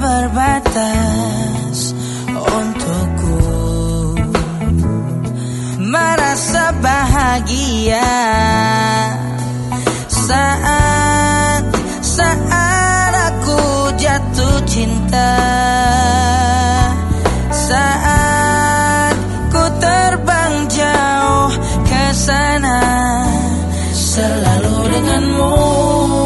terbatas untukku. Merasa bahagia saat saat aku jatuh cinta. Saat ku terbang jauh ke sana selalu denganmu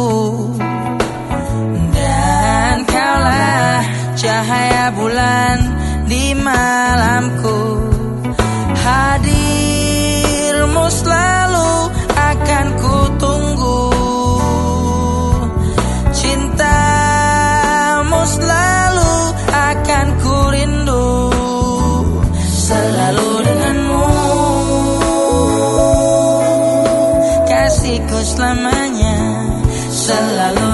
di malamku. Hadirmu selalu akan ku tunggu Cintamu selalu akan ku rindu Selalu denganmu. Kasihku selamanya. Selalu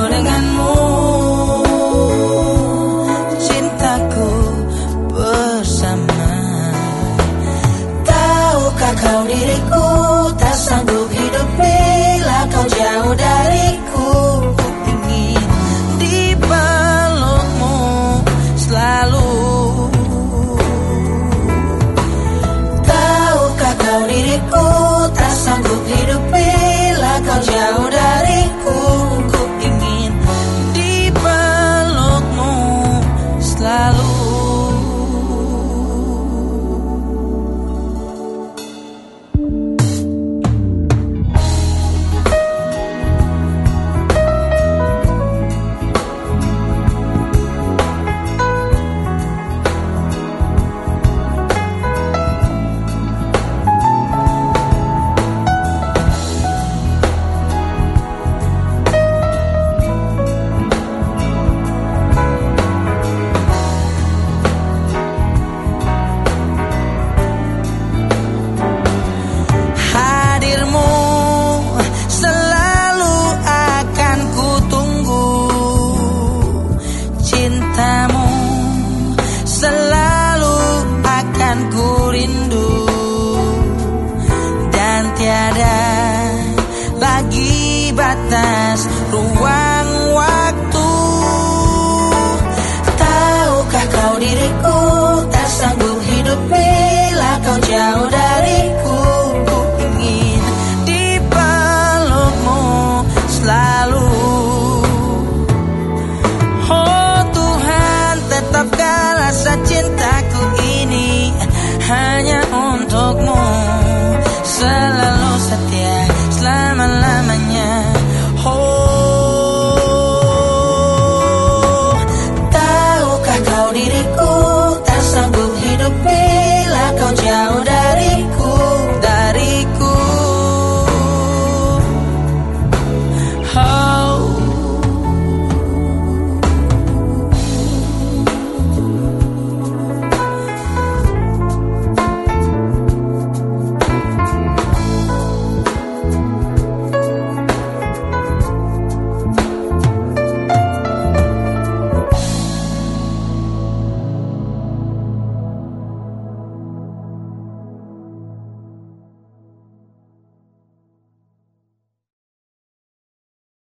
lagi batas.